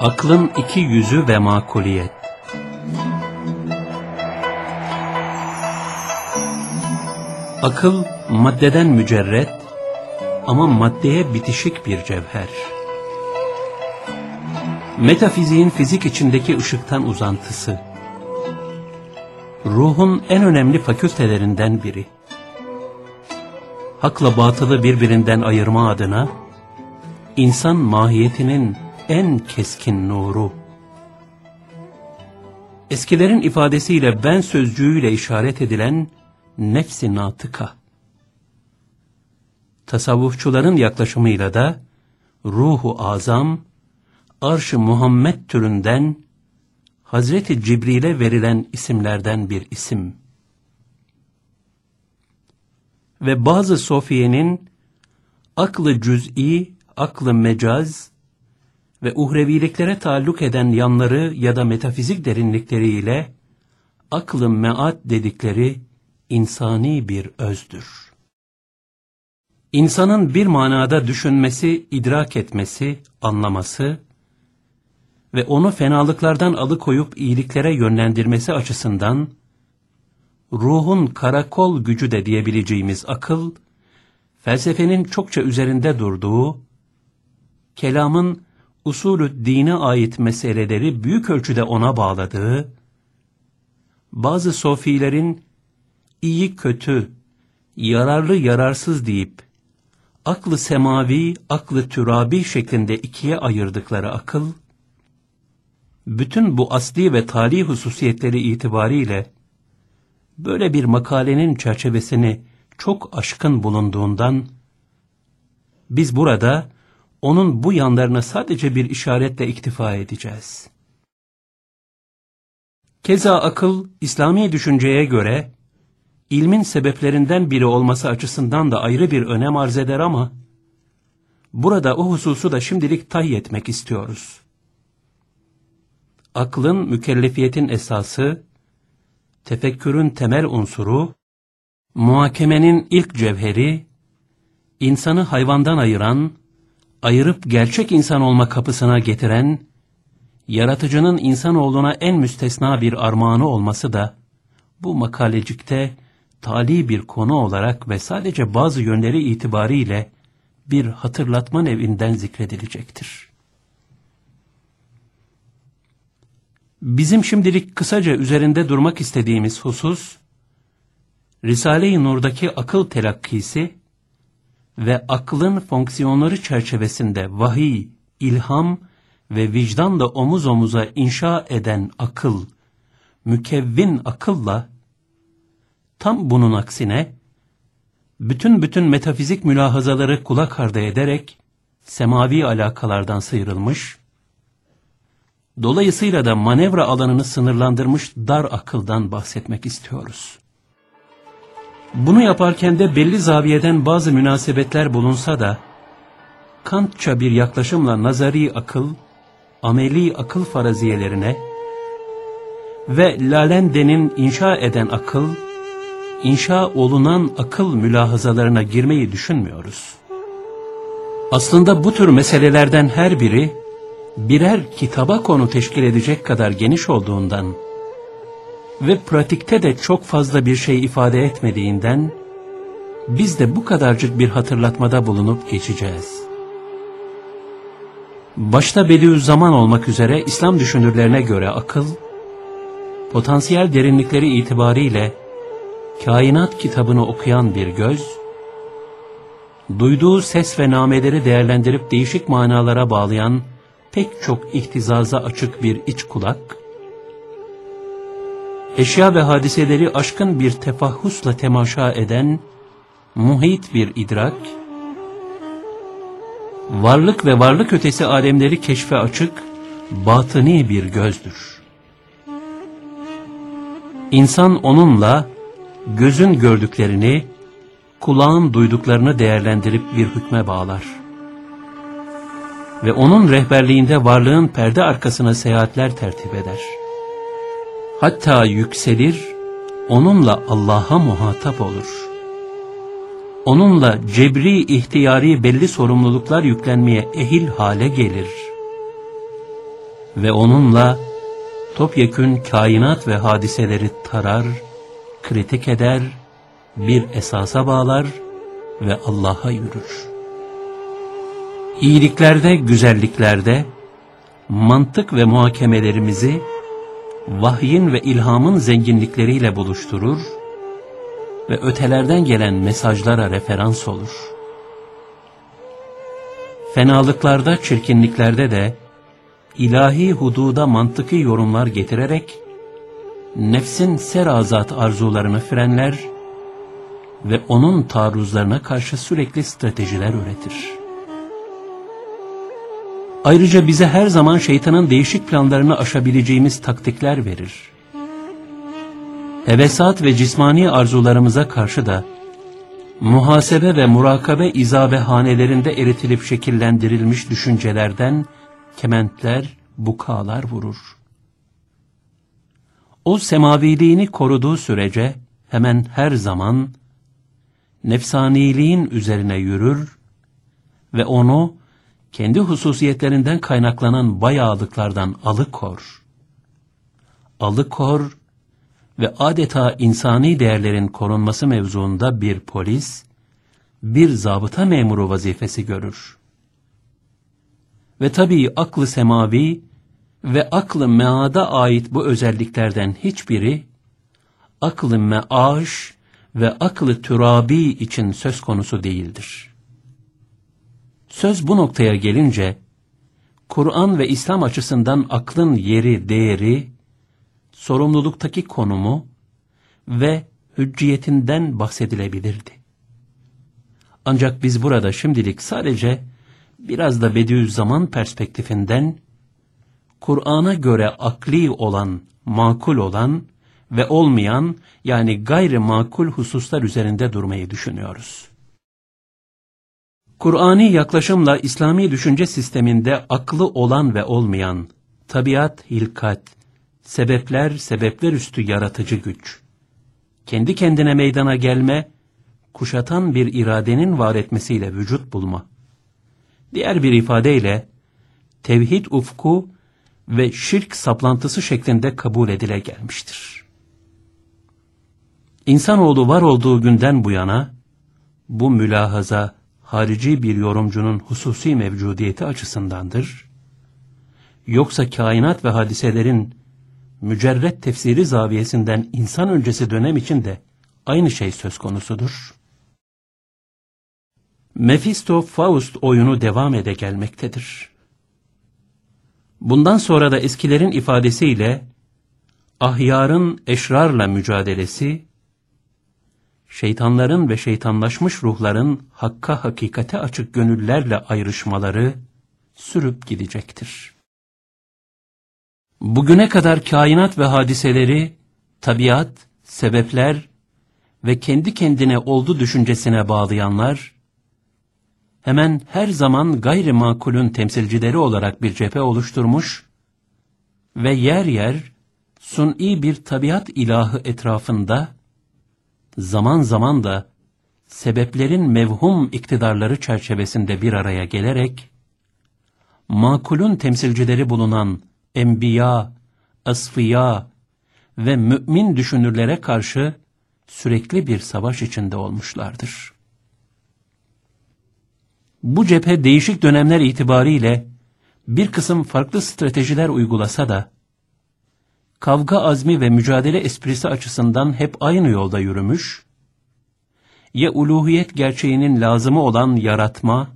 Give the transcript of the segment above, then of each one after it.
Aklın iki yüzü ve makuliyet. Akıl maddeden mücerret ama maddeye bitişik bir cevher. Metafiziğin fizik içindeki ışıktan uzantısı. Ruhun en önemli fakültelerinden biri. Hakla batılı birbirinden ayırma adına insan mahiyetinin en keskin nuru. Eskilerin ifadesiyle ben sözcüğüyle işaret edilen nefsi natıka. Tasavvufçuların yaklaşımıyla da ruhu azam, arş-ı Muhammed türünden Hazreti Cibril'e verilen isimlerden bir isim. Ve bazı sofiyenin aklı cüz'i, aklı mecaz ve uhreviliklere taalluk eden yanları ya da metafizik derinlikleriyle aklı meat dedikleri insani bir özdür. İnsanın bir manada düşünmesi, idrak etmesi, anlaması ve onu fenalıklardan alıkoyup iyiliklere yönlendirmesi açısından ruhun karakol gücü de diyebileceğimiz akıl, felsefenin çokça üzerinde durduğu, kelamın usulü dine ait meseleleri büyük ölçüde ona bağladığı, bazı sofilerin iyi kötü, yararlı yararsız deyip, aklı semavi, aklı türabi şeklinde ikiye ayırdıkları akıl, bütün bu asli ve tali hususiyetleri itibariyle, böyle bir makalenin çerçevesini çok aşkın bulunduğundan, biz burada onun bu yanlarına sadece bir işaretle iktifa edeceğiz. Keza akıl, İslami düşünceye göre, ilmin sebeplerinden biri olması açısından da ayrı bir önem arz eder ama, burada o hususu da şimdilik tahy etmek istiyoruz. Aklın mükellefiyetin esası, tefekkürün temel unsuru, muhakemenin ilk cevheri, insanı hayvandan ayıran, ayırıp gerçek insan olma kapısına getiren, yaratıcının insanoğluna en müstesna bir armağanı olması da, bu makalecikte tali bir konu olarak ve sadece bazı yönleri itibariyle bir hatırlatma nevinden zikredilecektir. Bizim şimdilik kısaca üzerinde durmak istediğimiz husus, Risale-i Nur'daki akıl telakkisi ve aklın fonksiyonları çerçevesinde vahiy, ilham ve vicdanla omuz omuza inşa eden akıl, mükevvin akılla, tam bunun aksine, bütün bütün metafizik mülahazaları kulak ardı ederek, semavi alakalardan sıyrılmış, dolayısıyla da manevra alanını sınırlandırmış dar akıldan bahsetmek istiyoruz. Bunu yaparken de belli zaviyeden bazı münasebetler bulunsa da, Kantça bir yaklaşımla nazari akıl, ameli akıl faraziyelerine ve Lalende'nin inşa eden akıl, inşa olunan akıl mülahazalarına girmeyi düşünmüyoruz. Aslında bu tür meselelerden her biri, birer kitaba konu teşkil edecek kadar geniş olduğundan, ve pratikte de çok fazla bir şey ifade etmediğinden, biz de bu kadarcık bir hatırlatmada bulunup geçeceğiz. Başta Bediüzzaman olmak üzere İslam düşünürlerine göre akıl, potansiyel derinlikleri itibariyle kainat kitabını okuyan bir göz, duyduğu ses ve nameleri değerlendirip değişik manalara bağlayan pek çok ihtizaza açık bir iç kulak, eşya ve hadiseleri aşkın bir tefahhusla temaşa eden muhit bir idrak, varlık ve varlık ötesi alemleri keşfe açık, batıni bir gözdür. İnsan onunla gözün gördüklerini, kulağın duyduklarını değerlendirip bir hükme bağlar. Ve onun rehberliğinde varlığın perde arkasına seyahatler tertip eder.'' Hatta yükselir, onunla Allah'a muhatap olur. Onunla cebri ihtiyari belli sorumluluklar yüklenmeye ehil hale gelir. ve onunla topyekün kainat ve hadiseleri tarar, kritik eder, bir esasa bağlar ve Allah'a yürür. İyiliklerde, güzelliklerde, mantık ve muhakemelerimizi vahyin ve ilhamın zenginlikleriyle buluşturur ve ötelerden gelen mesajlara referans olur. Fenalıklarda, çirkinliklerde de ilahi hududa mantıki yorumlar getirerek nefsin serazat arzularını frenler ve onun taarruzlarına karşı sürekli stratejiler üretir. Ayrıca bize her zaman şeytanın değişik planlarını aşabileceğimiz taktikler verir. Hevesat ve cismani arzularımıza karşı da muhasebe ve murakabe izabehanelerinde eritilip şekillendirilmiş düşüncelerden kementler, bukalar vurur. O semaviliğini koruduğu sürece hemen her zaman nefsaniliğin üzerine yürür ve onu kendi hususiyetlerinden kaynaklanan bayağılıklardan alıkor. Alıkor ve adeta insani değerlerin korunması mevzuunda bir polis, bir zabıta memuru vazifesi görür. Ve tabii aklı semavi ve aklı meada ait bu özelliklerden hiçbiri, aklı meaş ve aklı türabi için söz konusu değildir. Söz bu noktaya gelince, Kur'an ve İslam açısından aklın yeri, değeri, sorumluluktaki konumu ve hücciyetinden bahsedilebilirdi. Ancak biz burada şimdilik sadece biraz da Bediüzzaman perspektifinden Kur'an'a göre akli olan, makul olan ve olmayan yani gayri makul hususlar üzerinde durmayı düşünüyoruz. Kur'ani yaklaşımla İslami düşünce sisteminde aklı olan ve olmayan, tabiat, hilkat, sebepler, sebepler üstü yaratıcı güç, kendi kendine meydana gelme, kuşatan bir iradenin var etmesiyle vücut bulma. Diğer bir ifadeyle, tevhid ufku ve şirk saplantısı şeklinde kabul edile gelmiştir. İnsanoğlu var olduğu günden bu yana, bu mülahaza, harici bir yorumcunun hususi mevcudiyeti açısındandır, yoksa kainat ve hadiselerin mücerret tefsiri zaviyesinden insan öncesi dönem için de aynı şey söz konusudur. Mephisto Faust oyunu devam ede gelmektedir. Bundan sonra da eskilerin ifadesiyle ahyarın eşrarla mücadelesi, şeytanların ve şeytanlaşmış ruhların hakka hakikate açık gönüllerle ayrışmaları sürüp gidecektir. Bugüne kadar kainat ve hadiseleri, tabiat, sebepler ve kendi kendine oldu düşüncesine bağlayanlar, hemen her zaman gayrimakulün temsilcileri olarak bir cephe oluşturmuş ve yer yer suni bir tabiat ilahı etrafında, zaman zaman da sebeplerin mevhum iktidarları çerçevesinde bir araya gelerek, makulün temsilcileri bulunan enbiya, asfiya ve mümin düşünürlere karşı sürekli bir savaş içinde olmuşlardır. Bu cephe değişik dönemler itibariyle bir kısım farklı stratejiler uygulasa da, kavga azmi ve mücadele esprisi açısından hep aynı yolda yürümüş, ya uluhiyet gerçeğinin lazımı olan yaratma,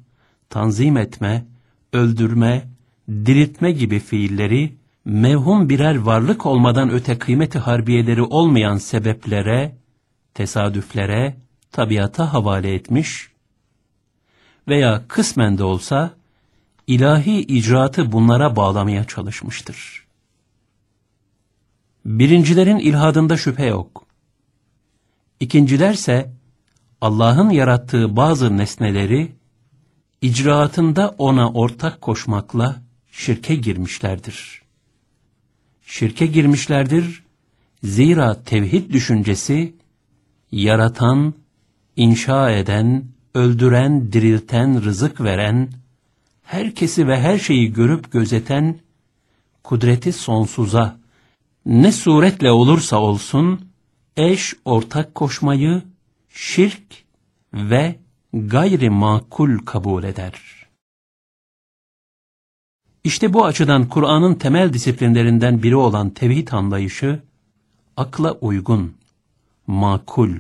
tanzim etme, öldürme, diriltme gibi fiilleri, mevhum birer varlık olmadan öte kıymeti harbiyeleri olmayan sebeplere, tesadüflere, tabiata havale etmiş veya kısmen de olsa ilahi icraatı bunlara bağlamaya çalışmıştır. Birincilerin ilhadında şüphe yok. İkincilerse Allah'ın yarattığı bazı nesneleri icraatında ona ortak koşmakla şirke girmişlerdir. Şirke girmişlerdir, zira tevhid düşüncesi, yaratan, inşa eden, öldüren, dirilten, rızık veren, herkesi ve her şeyi görüp gözeten, kudreti sonsuza, ne suretle olursa olsun, eş ortak koşmayı, şirk ve gayri makul kabul eder. İşte bu açıdan Kur'an'ın temel disiplinlerinden biri olan tevhid anlayışı, akla uygun, makul,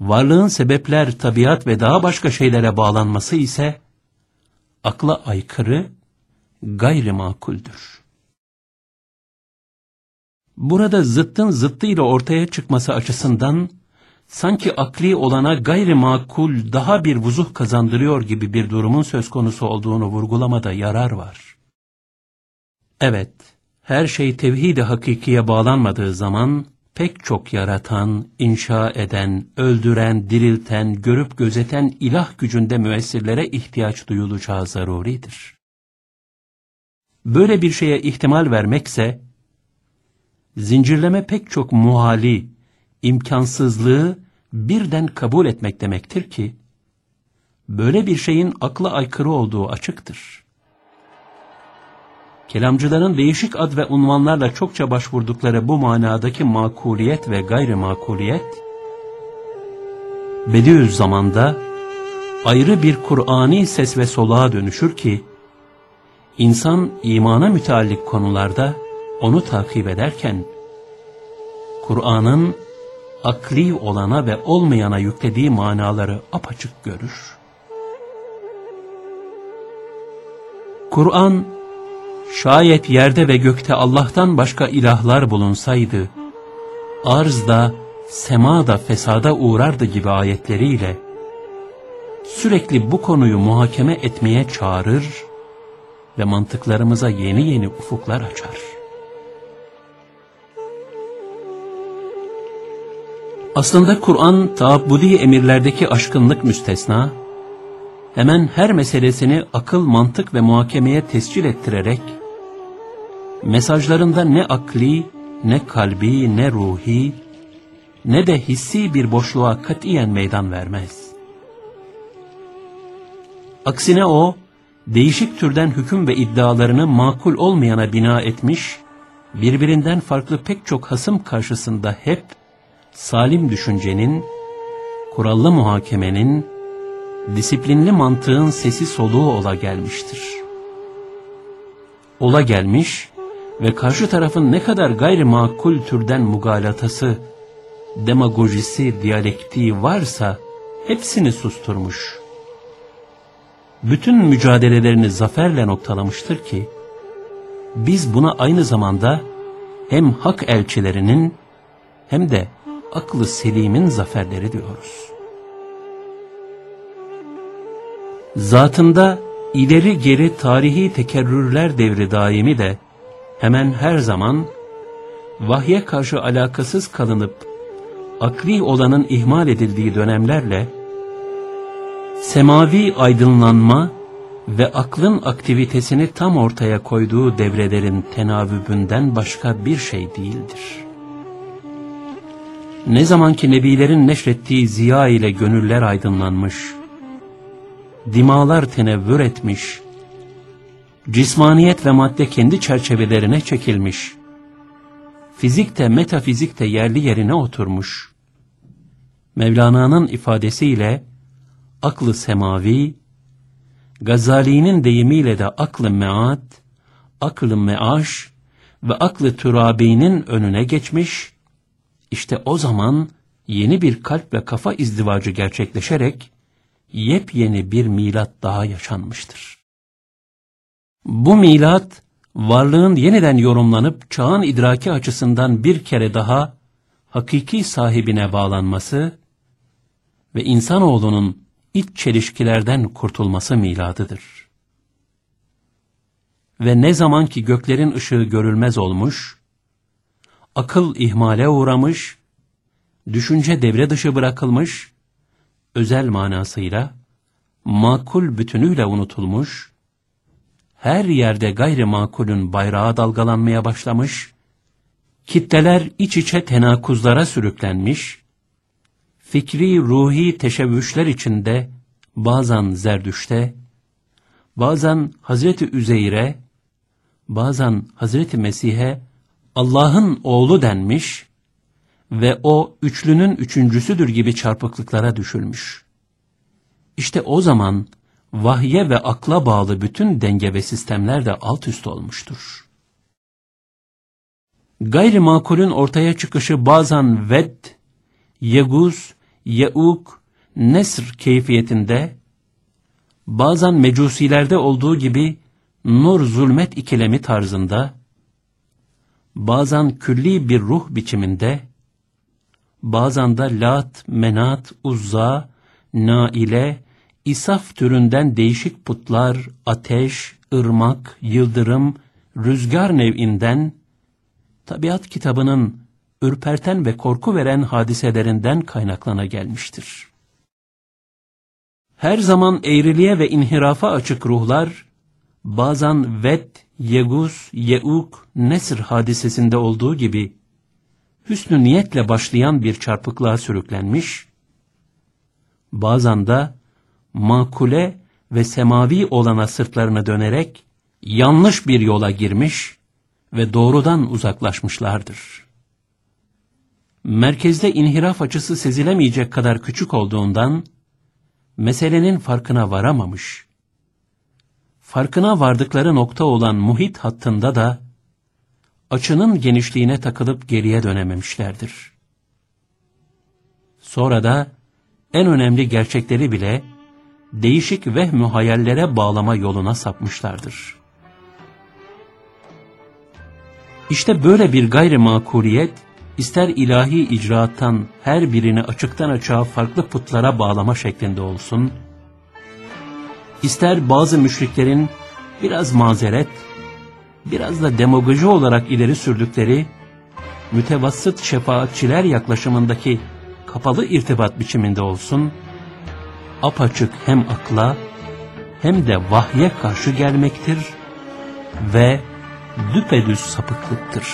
varlığın sebepler, tabiat ve daha başka şeylere bağlanması ise, akla aykırı, gayri makuldür. Burada zıttın zıttıyla ortaya çıkması açısından, sanki akli olana gayri makul daha bir vuzuh kazandırıyor gibi bir durumun söz konusu olduğunu vurgulamada yarar var. Evet, her şey tevhid-i hakikiye bağlanmadığı zaman, pek çok yaratan, inşa eden, öldüren, dirilten, görüp gözeten ilah gücünde müessirlere ihtiyaç duyulacağı zaruridir. Böyle bir şeye ihtimal vermekse, zincirleme pek çok muhali, imkansızlığı birden kabul etmek demektir ki, böyle bir şeyin akla aykırı olduğu açıktır. Kelamcıların değişik ad ve unvanlarla çokça başvurdukları bu manadaki makuliyet ve gayri makuliyet, Bediüzzaman'da ayrı bir Kur'ani ses ve soluğa dönüşür ki, insan imana müteallik konularda onu takip ederken, Kur'an'ın akli olana ve olmayana yüklediği manaları apaçık görür. Kur'an, şayet yerde ve gökte Allah'tan başka ilahlar bulunsaydı, arzda, semada fesada uğrardı gibi ayetleriyle, sürekli bu konuyu muhakeme etmeye çağırır ve mantıklarımıza yeni yeni ufuklar açar. Aslında Kur'an taabbudi emirlerdeki aşkınlık müstesna, hemen her meselesini akıl, mantık ve muhakemeye tescil ettirerek, mesajlarında ne akli, ne kalbi, ne ruhi, ne de hissi bir boşluğa katiyen meydan vermez. Aksine o, değişik türden hüküm ve iddialarını makul olmayana bina etmiş, birbirinden farklı pek çok hasım karşısında hep, salim düşüncenin, kurallı muhakemenin, disiplinli mantığın sesi soluğu ola gelmiştir. Ola gelmiş ve karşı tarafın ne kadar gayrimakul türden mugalatası, demagojisi, diyalektiği varsa hepsini susturmuş. Bütün mücadelelerini zaferle noktalamıştır ki, biz buna aynı zamanda hem hak elçilerinin hem de aklı selimin zaferleri diyoruz. Zatında ileri geri tarihi tekerrürler devri daimi de hemen her zaman vahye karşı alakasız kalınıp akli olanın ihmal edildiği dönemlerle semavi aydınlanma ve aklın aktivitesini tam ortaya koyduğu devrelerin tenavübünden başka bir şey değildir. Ne zamanki nebilerin neşrettiği ziya ile gönüller aydınlanmış, dimalar tenevvür etmiş, cismaniyet ve madde kendi çerçevelerine çekilmiş, fizik de metafizik de yerli yerine oturmuş, Mevlana'nın ifadesiyle aklı semavi, Gazali'nin deyimiyle de aklı mead, aklı meaş ve aklı türabinin önüne geçmiş, işte o zaman yeni bir kalp ve kafa izdivacı gerçekleşerek yepyeni bir milat daha yaşanmıştır. Bu milat, varlığın yeniden yorumlanıp çağın idraki açısından bir kere daha hakiki sahibine bağlanması ve insanoğlunun iç çelişkilerden kurtulması miladıdır. Ve ne zaman ki göklerin ışığı görülmez olmuş, akıl ihmale uğramış, düşünce devre dışı bırakılmış, özel manasıyla, makul bütünüyle unutulmuş, her yerde gayrimakulün bayrağı dalgalanmaya başlamış, kitleler iç içe tenakuzlara sürüklenmiş, fikri ruhi teşebbüsler içinde bazen Zerdüş'te, bazen Hazreti Üzeyre, bazen Hazreti Mesih'e Allah'ın oğlu denmiş ve o üçlünün üçüncüsüdür gibi çarpıklıklara düşülmüş. İşte o zaman vahye ve akla bağlı bütün denge ve sistemler de alt üst olmuştur. Gayrimakulün ortaya çıkışı bazen ved, yeguz, yeuk, nesr keyfiyetinde, bazen mecusilerde olduğu gibi nur zulmet ikilemi tarzında, bazen külli bir ruh biçiminde, bazen de lat, menat, uzza, naile, isaf türünden değişik putlar, ateş, ırmak, yıldırım, rüzgar nev'inden, tabiat kitabının ürperten ve korku veren hadiselerinden kaynaklana gelmiştir. Her zaman eğriliğe ve inhirafa açık ruhlar, bazen Ved, Yeguz, Yeuk, Nesr hadisesinde olduğu gibi, hüsnü niyetle başlayan bir çarpıklığa sürüklenmiş, bazen de makule ve semavi olana sırtlarını dönerek yanlış bir yola girmiş ve doğrudan uzaklaşmışlardır. Merkezde inhiraf açısı sezilemeyecek kadar küçük olduğundan, meselenin farkına varamamış. Farkına vardıkları nokta olan muhit hattında da, açının genişliğine takılıp geriye dönememişlerdir. Sonra da, en önemli gerçekleri bile, değişik vehmü hayallere bağlama yoluna sapmışlardır. İşte böyle bir gayrimakuliyet, ister ilahi icraattan her birini açıktan açığa farklı putlara bağlama şeklinde olsun, ister bazı müşriklerin biraz mazeret, biraz da demagoji olarak ileri sürdükleri, mütevassıt şefaatçiler yaklaşımındaki kapalı irtibat biçiminde olsun, apaçık hem akla hem de vahye karşı gelmektir ve düpedüz sapıklıktır.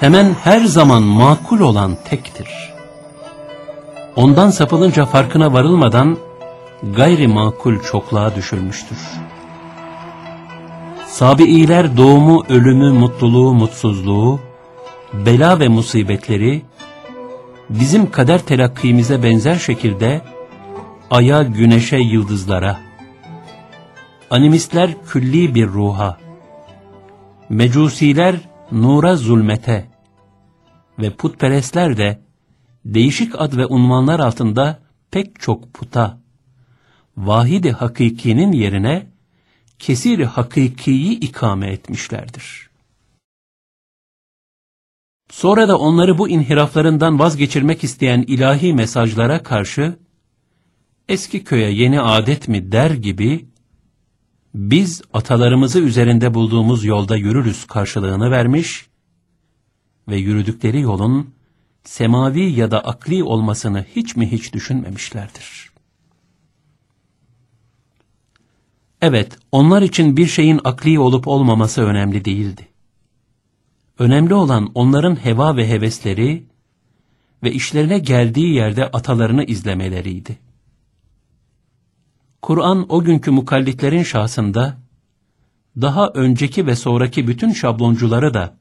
Hemen her zaman makul olan tektir. Ondan sapılınca farkına varılmadan gayri makul çokluğa düşülmüştür. Sabi'iler doğumu, ölümü, mutluluğu, mutsuzluğu, bela ve musibetleri, bizim kader telakkimize benzer şekilde aya, güneşe, yıldızlara, animistler külli bir ruha, mecusiler nura zulmete ve putperestler de değişik ad ve unvanlar altında pek çok puta, vahidi hakikinin yerine kesiri hakikiyi ikame etmişlerdir. Sonra da onları bu inhiraflarından vazgeçirmek isteyen ilahi mesajlara karşı, eski köye yeni adet mi der gibi, biz atalarımızı üzerinde bulduğumuz yolda yürürüz karşılığını vermiş ve yürüdükleri yolun semavi ya da akli olmasını hiç mi hiç düşünmemişlerdir. Evet, onlar için bir şeyin akli olup olmaması önemli değildi. Önemli olan onların heva ve hevesleri ve işlerine geldiği yerde atalarını izlemeleriydi. Kur'an o günkü mukallitlerin şahsında, daha önceki ve sonraki bütün şabloncuları da,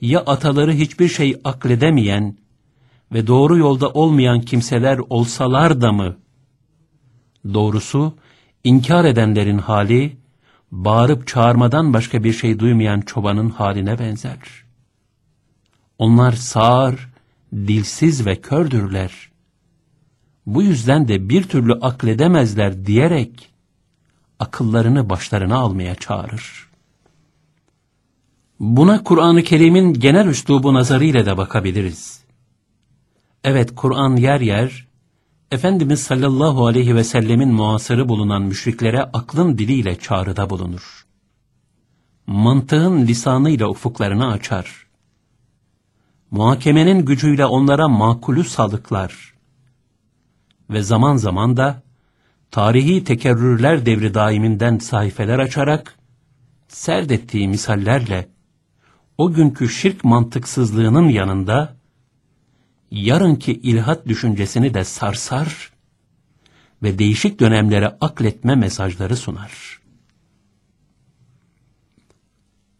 ya ataları hiçbir şey akledemeyen ve doğru yolda olmayan kimseler olsalar da mı? Doğrusu, inkar edenlerin hali, bağırıp çağırmadan başka bir şey duymayan çobanın haline benzer. Onlar sağır, dilsiz ve kördürler. Bu yüzden de bir türlü akledemezler diyerek, akıllarını başlarına almaya çağırır. Buna Kur'an-ı Kerim'in genel üslubu nazarıyla da bakabiliriz. Evet, Kur'an yer yer, Efendimiz sallallahu aleyhi ve sellemin muasırı bulunan müşriklere aklın diliyle çağrıda bulunur. Mantığın lisanıyla ufuklarını açar. Muhakemenin gücüyle onlara makulü sadıklar. Ve zaman zaman da tarihi tekerrürler devri daiminden sayfeler açarak, serdettiği misallerle, o günkü şirk mantıksızlığının yanında yarınki ilhat düşüncesini de sarsar ve değişik dönemlere akletme mesajları sunar.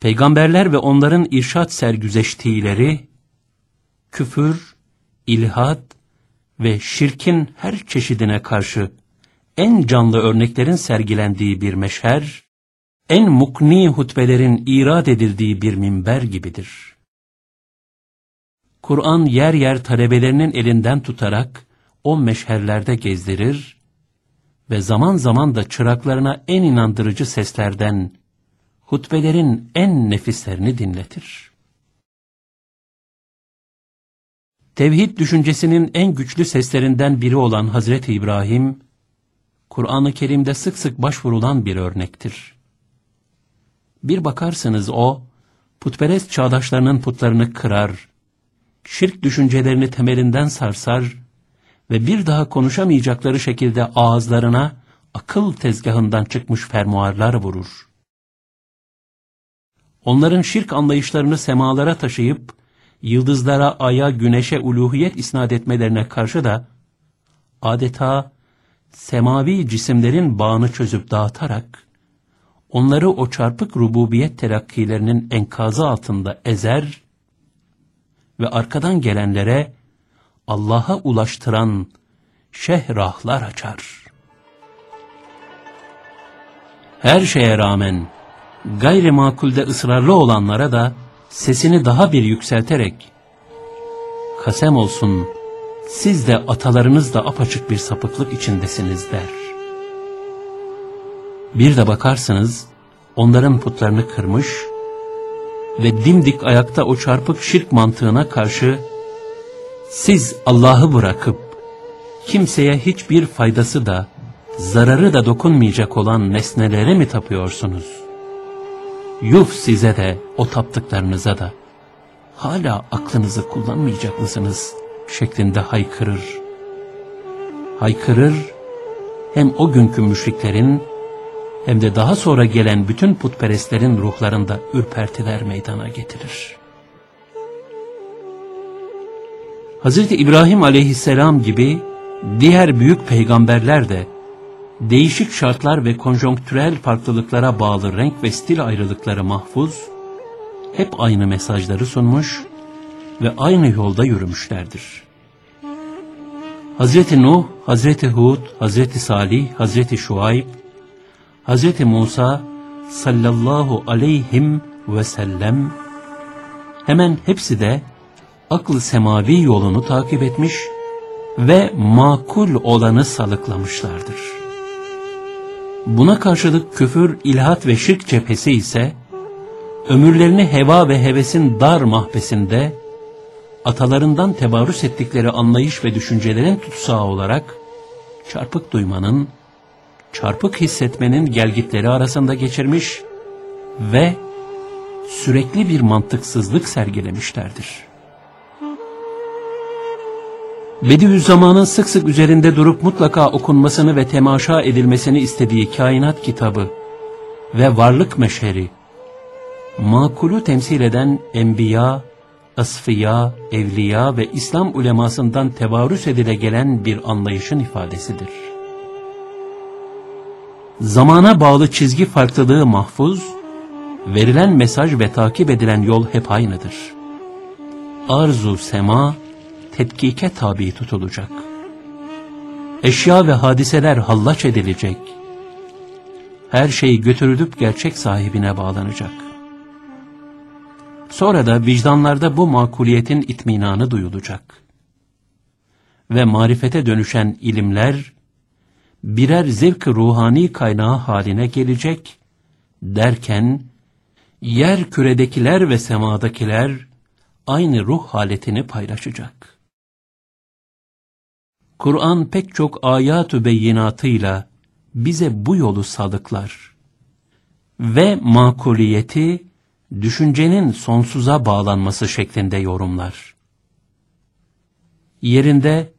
Peygamberler ve onların irşat sergüzeştiğileri küfür, ilhat ve şirkin her çeşidine karşı en canlı örneklerin sergilendiği bir meşher en mukni hutbelerin irad edildiği bir minber gibidir. Kur'an yer yer talebelerinin elinden tutarak o meşherlerde gezdirir ve zaman zaman da çıraklarına en inandırıcı seslerden hutbelerin en nefislerini dinletir. Tevhid düşüncesinin en güçlü seslerinden biri olan Hazreti İbrahim, Kur'an-ı Kerim'de sık sık başvurulan bir örnektir. Bir bakarsınız o, putperest çağdaşlarının putlarını kırar, şirk düşüncelerini temelinden sarsar ve bir daha konuşamayacakları şekilde ağızlarına akıl tezgahından çıkmış fermuarlar vurur. Onların şirk anlayışlarını semalara taşıyıp, yıldızlara, aya, güneşe uluhiyet isnat etmelerine karşı da, adeta semavi cisimlerin bağını çözüp dağıtarak, onları o çarpık rububiyet terakkilerinin enkazı altında ezer ve arkadan gelenlere Allah'a ulaştıran şehrahlar açar. Her şeye rağmen gayrimakulde ısrarlı olanlara da sesini daha bir yükselterek kasem olsun siz de atalarınız da apaçık bir sapıklık içindesiniz der. Bir de bakarsınız onların putlarını kırmış ve dimdik ayakta o çarpık şirk mantığına karşı siz Allah'ı bırakıp kimseye hiçbir faydası da zararı da dokunmayacak olan nesnelere mi tapıyorsunuz? Yuf size de o taptıklarınıza da hala aklınızı kullanmayacak mısınız şeklinde haykırır. Haykırır hem o günkü müşriklerin hem de daha sonra gelen bütün putperestlerin ruhlarında ürpertiler meydana getirir. Hz. İbrahim aleyhisselam gibi diğer büyük peygamberler de değişik şartlar ve konjonktürel farklılıklara bağlı renk ve stil ayrılıkları mahfuz, hep aynı mesajları sunmuş ve aynı yolda yürümüşlerdir. Hz. Nuh, Hz. Hud, Hz. Salih, Hz. Şuayb, Hz. Musa sallallahu aleyhim ve sellem hemen hepsi de aklı semavi yolunu takip etmiş ve makul olanı salıklamışlardır. Buna karşılık küfür, ilhat ve şirk cephesi ise ömürlerini heva ve hevesin dar mahbesinde atalarından tebarüs ettikleri anlayış ve düşüncelerin tutsağı olarak çarpık duymanın, çarpık hissetmenin gelgitleri arasında geçirmiş ve sürekli bir mantıksızlık sergilemişlerdir. Bediüzzaman'ın sık sık üzerinde durup mutlaka okunmasını ve temaşa edilmesini istediği kainat kitabı ve varlık meşheri, makulu temsil eden enbiya, asfiya, evliya ve İslam ulemasından tevarüs edile gelen bir anlayışın ifadesidir. Zamana bağlı çizgi farklılığı mahfuz, verilen mesaj ve takip edilen yol hep aynıdır. Arzu sema, tetkike tabi tutulacak. Eşya ve hadiseler hallaç edilecek. Her şey götürülüp gerçek sahibine bağlanacak. Sonra da vicdanlarda bu makuliyetin itminanı duyulacak. Ve marifete dönüşen ilimler, birer zevk ruhani kaynağı haline gelecek derken, yer küredekiler ve semadakiler aynı ruh haletini paylaşacak. Kur'an pek çok ayat-ı beyinatıyla bize bu yolu sadıklar. Ve makuliyeti, düşüncenin sonsuza bağlanması şeklinde yorumlar. Yerinde,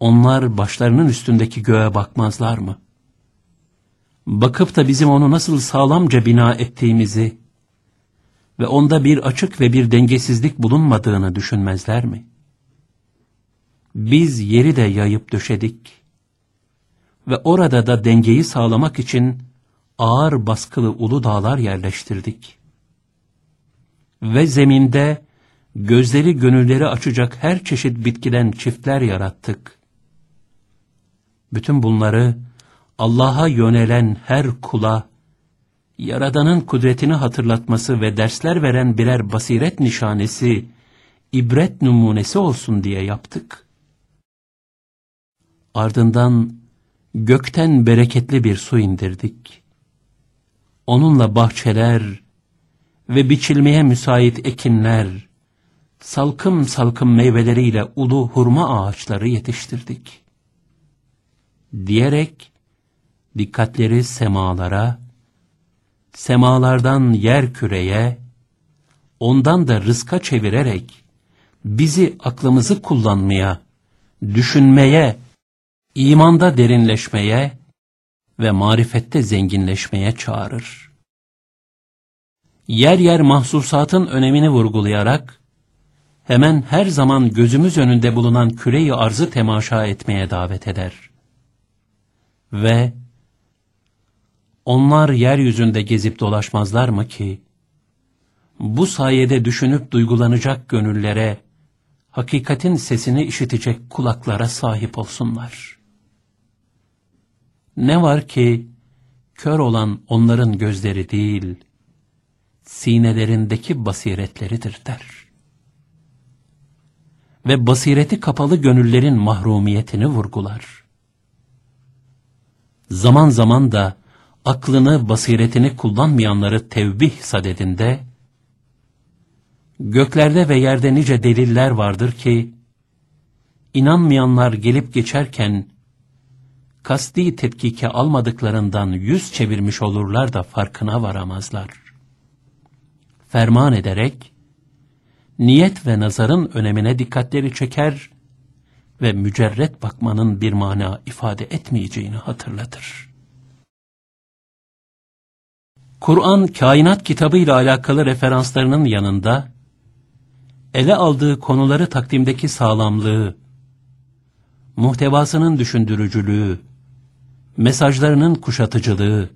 onlar başlarının üstündeki göğe bakmazlar mı? Bakıp da bizim onu nasıl sağlamca bina ettiğimizi ve onda bir açık ve bir dengesizlik bulunmadığını düşünmezler mi?'' Biz yeri de yayıp döşedik. Ve orada da dengeyi sağlamak için ağır baskılı ulu dağlar yerleştirdik. ve zeminde gözleri gönülleri açacak her çeşit bitkiden çiftler yarattık. Bütün bunları Allah'a yönelen her kula, Yaradan'ın kudretini hatırlatması ve dersler veren birer basiret nişanesi, ibret numunesi olsun diye yaptık. Ardından gökten bereketli bir su indirdik. Onunla bahçeler ve biçilmeye müsait ekinler, salkım salkım meyveleriyle ulu hurma ağaçları yetiştirdik. Diyerek dikkatleri semalara, semalardan yer küreye, ondan da rızka çevirerek bizi aklımızı kullanmaya, düşünmeye, imanda derinleşmeye ve marifette zenginleşmeye çağırır. Yer yer mahsusatın önemini vurgulayarak, hemen her zaman gözümüz önünde bulunan küreyi arzı temaşa etmeye davet eder. Ve onlar yeryüzünde gezip dolaşmazlar mı ki, bu sayede düşünüp duygulanacak gönüllere, hakikatin sesini işitecek kulaklara sahip olsunlar. Ne var ki, kör olan onların gözleri değil, sinelerindeki basiretleridir der. Ve basireti kapalı gönüllerin mahrumiyetini vurgular. Zaman zaman da, aklını, basiretini kullanmayanları tevbih sadedinde, göklerde ve yerde nice deliller vardır ki, inanmayanlar gelip geçerken, kasti tetkike almadıklarından yüz çevirmiş olurlar da farkına varamazlar. Ferman ederek, niyet ve nazarın önemine dikkatleri çeker ve mücerret bakmanın bir mana ifade etmeyeceğini hatırlatır. Kur'an kainat kitabı ile alakalı referanslarının yanında ele aldığı konuları takdimdeki sağlamlığı, muhtevasının düşündürücülüğü, mesajlarının kuşatıcılığı,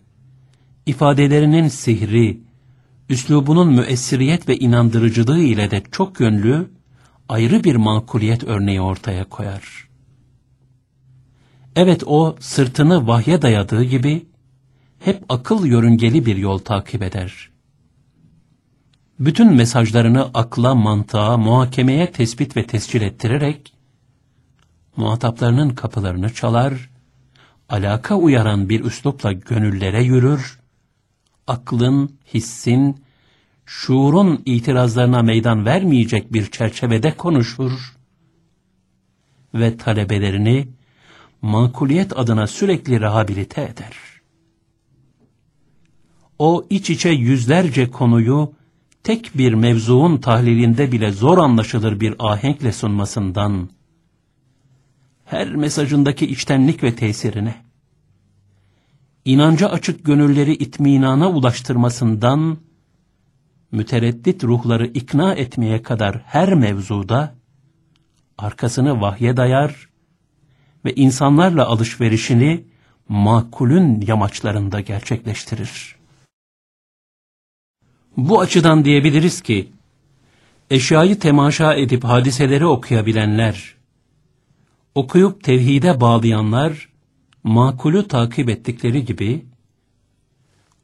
ifadelerinin sihri, üslubunun müessiriyet ve inandırıcılığı ile de çok yönlü, ayrı bir makuliyet örneği ortaya koyar. Evet o sırtını vahye dayadığı gibi, hep akıl yörüngeli bir yol takip eder. Bütün mesajlarını akla, mantığa, muhakemeye tespit ve tescil ettirerek, muhataplarının kapılarını çalar, alaka uyaran bir üslupla gönüllere yürür, aklın, hissin, şuurun itirazlarına meydan vermeyecek bir çerçevede konuşur ve talebelerini makuliyet adına sürekli rehabilite eder. O iç içe yüzlerce konuyu tek bir mevzuun tahlilinde bile zor anlaşılır bir ahenkle sunmasından, her mesajındaki içtenlik ve tesirine, inanca açık gönülleri itminana ulaştırmasından, mütereddit ruhları ikna etmeye kadar her mevzuda, arkasını vahye dayar ve insanlarla alışverişini makulün yamaçlarında gerçekleştirir. Bu açıdan diyebiliriz ki, eşyayı temaşa edip hadiseleri okuyabilenler, okuyup tevhide bağlayanlar, makulü takip ettikleri gibi,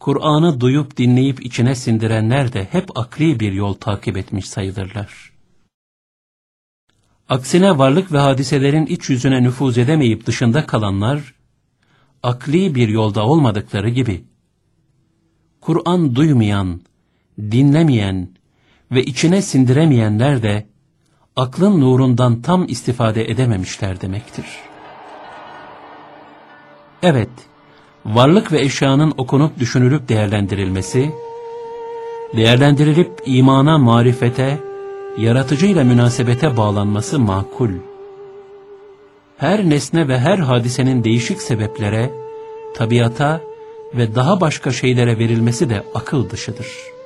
Kur'an'ı duyup dinleyip içine sindirenler de hep akli bir yol takip etmiş sayılırlar. Aksine varlık ve hadiselerin iç yüzüne nüfuz edemeyip dışında kalanlar, akli bir yolda olmadıkları gibi, Kur'an duymayan, dinlemeyen ve içine sindiremeyenler de aklın nurundan tam istifade edememişler demektir. Evet, varlık ve eşyanın okunup düşünülüp değerlendirilmesi, değerlendirilip imana, marifete, yaratıcıyla münasebete bağlanması makul. Her nesne ve her hadisenin değişik sebeplere, tabiata ve daha başka şeylere verilmesi de akıl dışıdır.''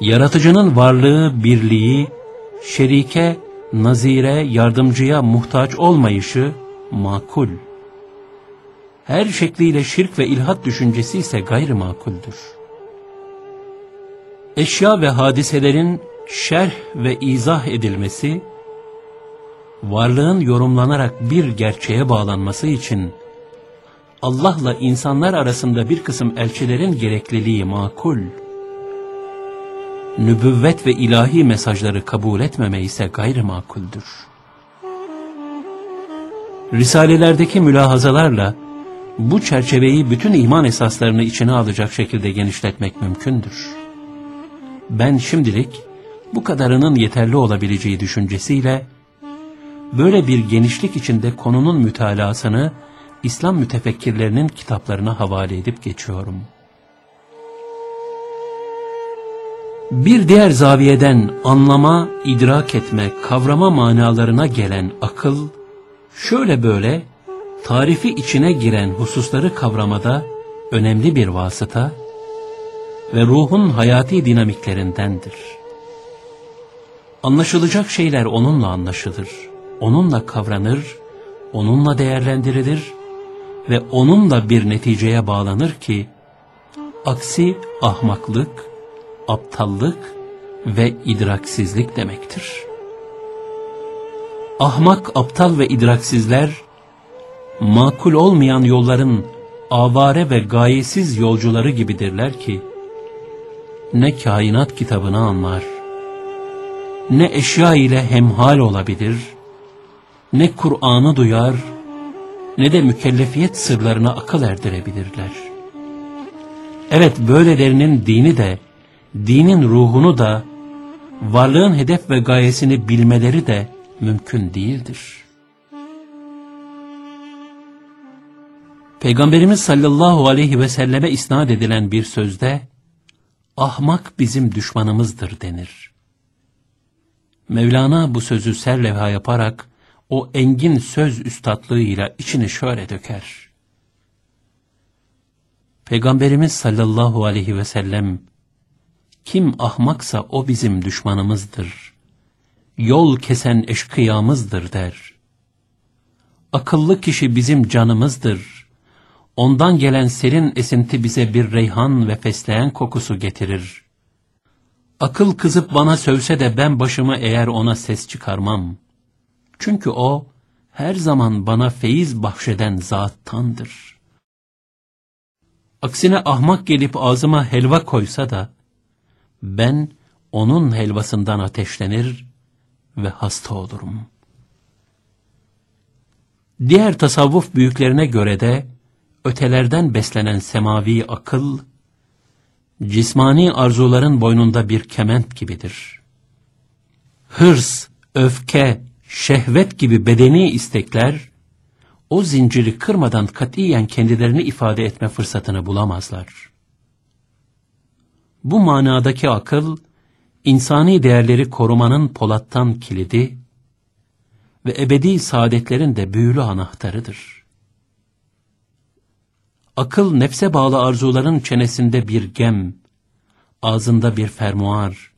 Yaratıcının varlığı, birliği, şerike, nazire, yardımcıya muhtaç olmayışı makul. Her şekliyle şirk ve ilhat düşüncesi ise gayrimakuldür. Eşya ve hadiselerin şerh ve izah edilmesi, varlığın yorumlanarak bir gerçeğe bağlanması için Allah'la insanlar arasında bir kısım elçilerin gerekliliği makul. Nübüvvet ve ilahi mesajları kabul etmeme ise gayrimakuldür. Risalelerdeki mülahazalarla bu çerçeveyi bütün iman esaslarını içine alacak şekilde genişletmek mümkündür. Ben şimdilik bu kadarının yeterli olabileceği düşüncesiyle böyle bir genişlik içinde konunun mütalasını İslam mütefekkirlerinin kitaplarına havale edip geçiyorum. Bir diğer zaviyeden anlama, idrak etme, kavrama manalarına gelen akıl, şöyle böyle tarifi içine giren hususları kavramada önemli bir vasıta ve ruhun hayati dinamiklerindendir. Anlaşılacak şeyler onunla anlaşılır, onunla kavranır, onunla değerlendirilir ve onunla bir neticeye bağlanır ki, aksi ahmaklık, aptallık ve idraksizlik demektir. Ahmak, aptal ve idraksizler, makul olmayan yolların avare ve gayesiz yolcuları gibidirler ki, ne kainat kitabını anlar, ne eşya ile hemhal olabilir, ne Kur'an'ı duyar, ne de mükellefiyet sırlarına akıl erdirebilirler. Evet böylelerinin dini de, dinin ruhunu da, varlığın hedef ve gayesini bilmeleri de mümkün değildir. Peygamberimiz sallallahu aleyhi ve selleme isnat edilen bir sözde, ahmak bizim düşmanımızdır denir. Mevlana bu sözü serlevha yaparak, o engin söz üstatlığıyla içini şöyle döker. Peygamberimiz sallallahu aleyhi ve sellem, kim ahmaksa o bizim düşmanımızdır. Yol kesen eşkıyamızdır der. Akıllı kişi bizim canımızdır. Ondan gelen serin esinti bize bir reyhan ve fesleğen kokusu getirir. Akıl kızıp bana sövse de ben başımı eğer ona ses çıkarmam.'' Çünkü o her zaman bana feyiz bahşeden zattandır. Aksine ahmak gelip ağzıma helva koysa da ben onun helvasından ateşlenir ve hasta olurum. Diğer tasavvuf büyüklerine göre de ötelerden beslenen semavi akıl, cismani arzuların boynunda bir kement gibidir. Hırs, öfke, şehvet gibi bedeni istekler, o zinciri kırmadan katiyen kendilerini ifade etme fırsatını bulamazlar. Bu manadaki akıl, insani değerleri korumanın polattan kilidi ve ebedi saadetlerin de büyülü anahtarıdır. Akıl nefse bağlı arzuların çenesinde bir gem, ağzında bir fermuar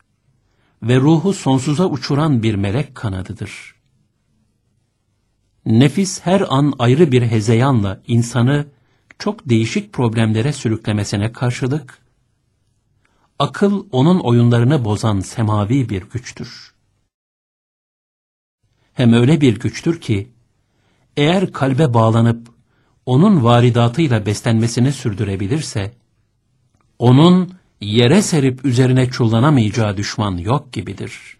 ve ruhu sonsuza uçuran bir melek kanadıdır. Nefis her an ayrı bir hezeyanla insanı çok değişik problemlere sürüklemesine karşılık, akıl onun oyunlarını bozan semavi bir güçtür. Hem öyle bir güçtür ki, eğer kalbe bağlanıp onun varidatıyla beslenmesini sürdürebilirse, onun yere serip üzerine çullanamayacağı düşman yok gibidir.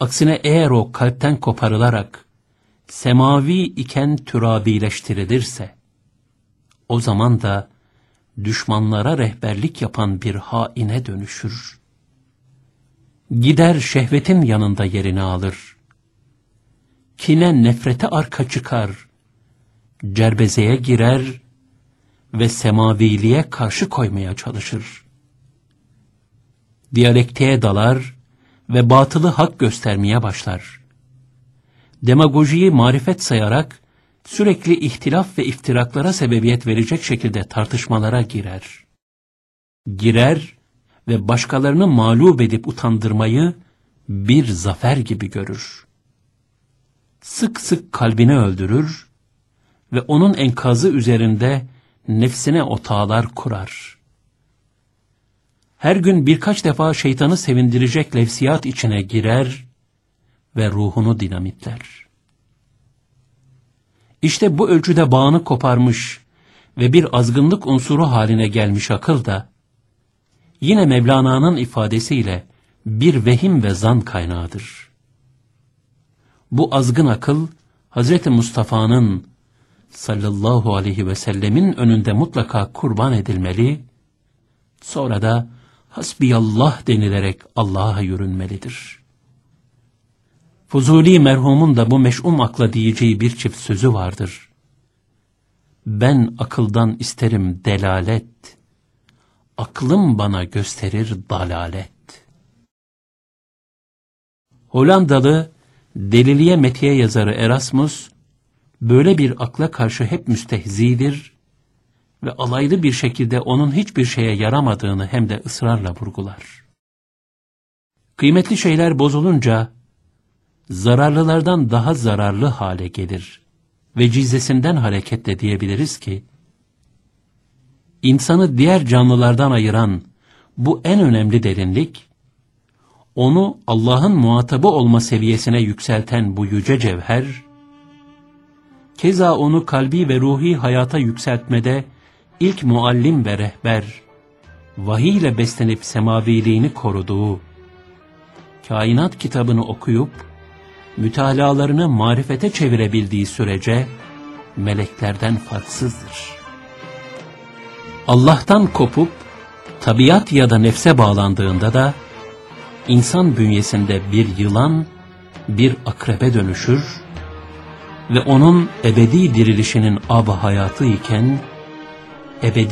Aksine eğer o kalpten koparılarak, semavi iken türabileştirilirse, o zaman da düşmanlara rehberlik yapan bir haine dönüşür. Gider şehvetin yanında yerini alır. Kine nefrete arka çıkar, cerbezeye girer ve semaviliğe karşı koymaya çalışır. Diyalektiğe dalar ve batılı hak göstermeye başlar demagojiyi marifet sayarak sürekli ihtilaf ve iftiraklara sebebiyet verecek şekilde tartışmalara girer. Girer ve başkalarını mağlup edip utandırmayı bir zafer gibi görür. Sık sık kalbini öldürür ve onun enkazı üzerinde nefsine otağlar kurar. her gün birkaç defa şeytanı sevindirecek levsiyat içine girer ve ruhunu dinamitler. İşte bu ölçüde bağını koparmış ve bir azgınlık unsuru haline gelmiş akıl da, yine Mevlana'nın ifadesiyle bir vehim ve zan kaynağıdır. Bu azgın akıl, Hz. Mustafa'nın sallallahu aleyhi ve sellemin önünde mutlaka kurban edilmeli, sonra da hasbiyallah denilerek Allah'a yürünmelidir. Fuzuli merhumun da bu meş'um akla diyeceği bir çift sözü vardır. Ben akıldan isterim delalet, aklım bana gösterir dalalet. Hollandalı Deliliye Metiye yazarı Erasmus, böyle bir akla karşı hep müstehzidir ve alaylı bir şekilde onun hiçbir şeye yaramadığını hem de ısrarla vurgular. Kıymetli şeyler bozulunca, zararlılardan daha zararlı hale gelir ve cizesinden hareketle diyebiliriz ki, insanı diğer canlılardan ayıran bu en önemli derinlik, onu Allah'ın muhatabı olma seviyesine yükselten bu yüce cevher, keza onu kalbi ve ruhi hayata yükseltmede ilk muallim ve rehber, vahiy ile beslenip semaviliğini koruduğu, kainat kitabını okuyup, mütalalarını marifete çevirebildiği sürece, meleklerden farksızdır. Allah'tan kopup, tabiat ya da nefse bağlandığında da, insan bünyesinde bir yılan, bir akrebe dönüşür ve onun ebedi dirilişinin ab hayatı iken, ebedi